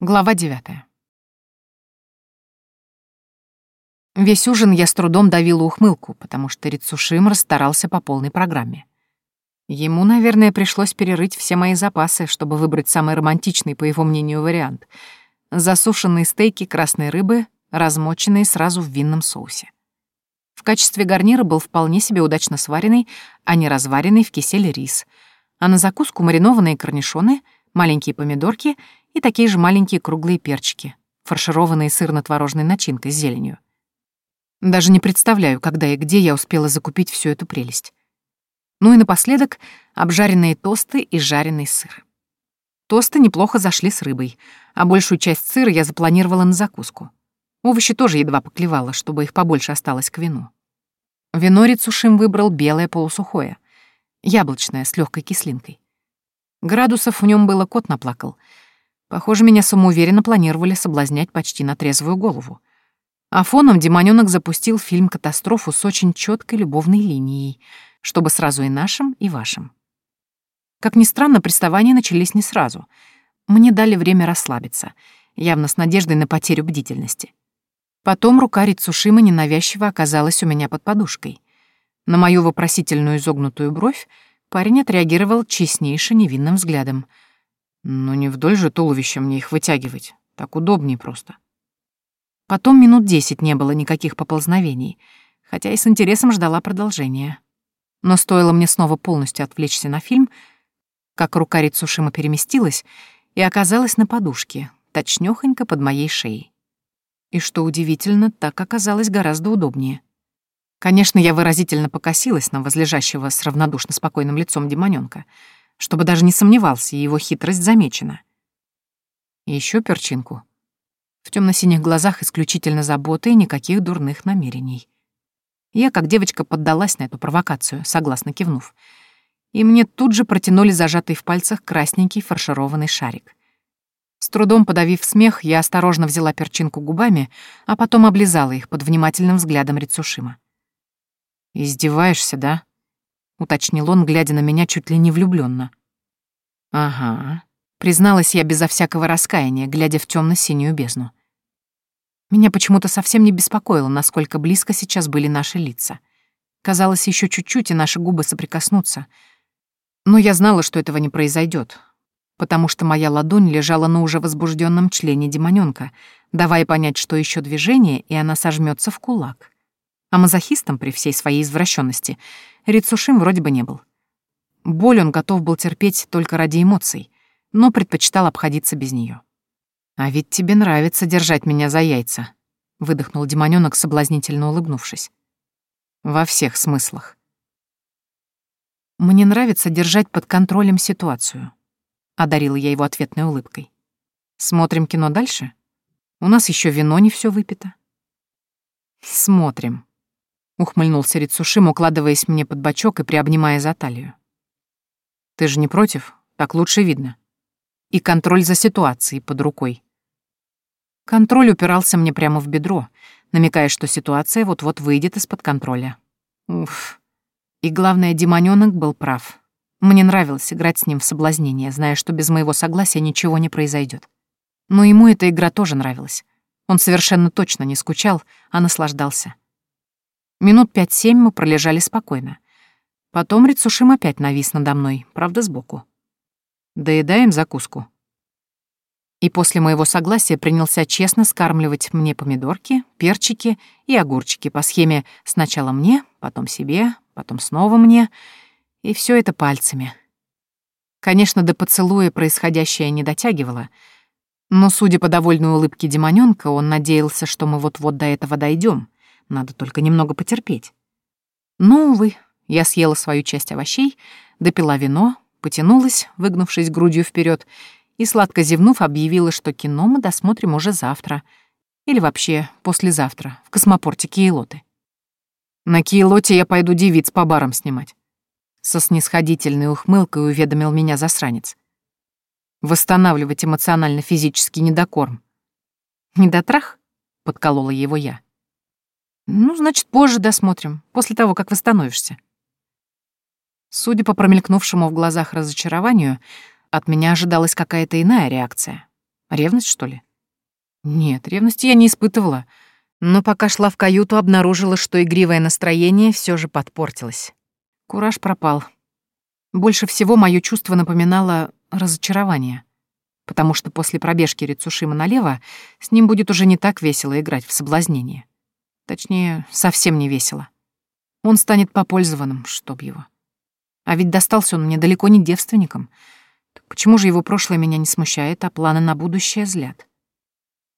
Глава девятая. Весь ужин я с трудом давила ухмылку, потому что Рицушим расстарался по полной программе. Ему, наверное, пришлось перерыть все мои запасы, чтобы выбрать самый романтичный, по его мнению, вариант. Засушенные стейки красной рыбы, размоченные сразу в винном соусе. В качестве гарнира был вполне себе удачно сваренный, а не разваренный в киселе рис, а на закуску маринованные корнишоны, маленькие помидорки — и такие же маленькие круглые перчики, фаршированные сырно-творожной начинкой с зеленью. Даже не представляю, когда и где я успела закупить всю эту прелесть. Ну и напоследок обжаренные тосты и жареный сыр. Тосты неплохо зашли с рыбой, а большую часть сыра я запланировала на закуску. Овощи тоже едва поклевала, чтобы их побольше осталось к вину. Вино Рицушим выбрал белое полусухое, яблочное с легкой кислинкой. Градусов в нем было кот наплакал — Похоже, меня самоуверенно планировали соблазнять почти на трезвую голову. А фоном демонёнок запустил фильм-катастрофу с очень четкой любовной линией, чтобы сразу и нашим, и вашим. Как ни странно, приставания начались не сразу. Мне дали время расслабиться, явно с надеждой на потерю бдительности. Потом рука Рицушима ненавязчиво оказалась у меня под подушкой. На мою вопросительную изогнутую бровь парень отреагировал честнейше невинным взглядом — но не вдоль же туловища мне их вытягивать. Так удобнее просто. Потом минут десять не было никаких поползновений, хотя и с интересом ждала продолжения. Но стоило мне снова полностью отвлечься на фильм, как рука Рицушима переместилась и оказалась на подушке, точнёхонько под моей шеей. И что удивительно, так оказалось гораздо удобнее. Конечно, я выразительно покосилась на возлежащего с равнодушно спокойным лицом демонёнка — чтобы даже не сомневался, его хитрость замечена. И еще перчинку. В темно-синих глазах исключительно заботы и никаких дурных намерений. Я, как девочка, поддалась на эту провокацию, согласно кивнув. И мне тут же протянули зажатый в пальцах красненький фаршированный шарик. С трудом подавив смех, я осторожно взяла перчинку губами, а потом облизала их под внимательным взглядом Рицушима. «Издеваешься, да?» — уточнил он, глядя на меня чуть ли не влюбленно. «Ага», — призналась я безо всякого раскаяния, глядя в темно синюю бездну. Меня почему-то совсем не беспокоило, насколько близко сейчас были наши лица. Казалось, еще чуть-чуть, и наши губы соприкоснутся. Но я знала, что этого не произойдет, потому что моя ладонь лежала на уже возбужденном члене демонёнка, давая понять, что еще движение, и она сожмется в кулак. А мазохистом при всей своей извращенности Рицушим вроде бы не был. Боль он готов был терпеть только ради эмоций, но предпочитал обходиться без нее. «А ведь тебе нравится держать меня за яйца», — выдохнул демонёнок, соблазнительно улыбнувшись. «Во всех смыслах». «Мне нравится держать под контролем ситуацию», — одарила я его ответной улыбкой. «Смотрим кино дальше? У нас еще вино не все выпито». «Смотрим», ухмыльнулся Рицушим, укладываясь мне под бочок и приобнимая за талию. Ты же не против? Так лучше видно. И контроль за ситуацией под рукой. Контроль упирался мне прямо в бедро, намекая, что ситуация вот-вот выйдет из-под контроля. Уф. И главное, демонёнок был прав. Мне нравилось играть с ним в соблазнение, зная, что без моего согласия ничего не произойдет. Но ему эта игра тоже нравилась. Он совершенно точно не скучал, а наслаждался. Минут пять-семь мы пролежали спокойно. Потом Рицушим опять навис надо мной, правда, сбоку. Доедаем закуску. И после моего согласия принялся честно скармливать мне помидорки, перчики и огурчики по схеме сначала мне, потом себе, потом снова мне, и все это пальцами. Конечно, до поцелуя происходящее не дотягивало, но, судя по довольной улыбке демонёнка, он надеялся, что мы вот-вот до этого дойдем. Надо только немного потерпеть. Но, увы, я съела свою часть овощей, допила вино, потянулась, выгнувшись грудью вперед, и, сладко зевнув, объявила, что кино мы досмотрим уже завтра. Или вообще послезавтра, в космопорте Киелоты. На Киелоте я пойду девиц по барам снимать. Со снисходительной ухмылкой уведомил меня засранец. Восстанавливать эмоционально-физический недокорм. «Недотрах?» — подколола его я. «Ну, значит, позже досмотрим, после того, как восстановишься». Судя по промелькнувшему в глазах разочарованию, от меня ожидалась какая-то иная реакция. Ревность, что ли? Нет, ревности я не испытывала. Но пока шла в каюту, обнаружила, что игривое настроение все же подпортилось. Кураж пропал. Больше всего мое чувство напоминало разочарование, потому что после пробежки Рицушима налево с ним будет уже не так весело играть в соблазнение. Точнее, совсем не весело. Он станет попользованным, чтоб его. А ведь достался он мне далеко не девственником. Так почему же его прошлое меня не смущает, а планы на будущее злят?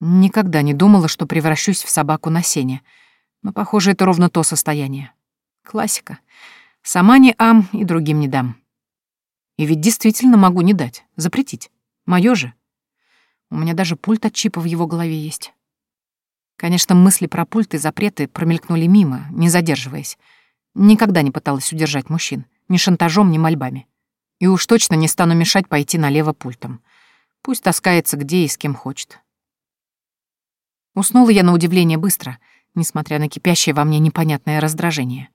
Никогда не думала, что превращусь в собаку на сене. Но, похоже, это ровно то состояние. Классика. Сама не ам и другим не дам. И ведь действительно могу не дать, запретить. Моё же. У меня даже пульт от чипа в его голове есть. Конечно, мысли про пульт и запреты промелькнули мимо, не задерживаясь. Никогда не пыталась удержать мужчин. Ни шантажом, ни мольбами. И уж точно не стану мешать пойти налево пультом. Пусть таскается где и с кем хочет. Уснула я на удивление быстро, несмотря на кипящее во мне непонятное раздражение.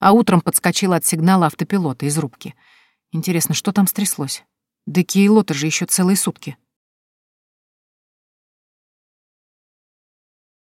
А утром подскочила от сигнала автопилота из рубки. Интересно, что там стряслось? Да Кейлота же еще целые сутки.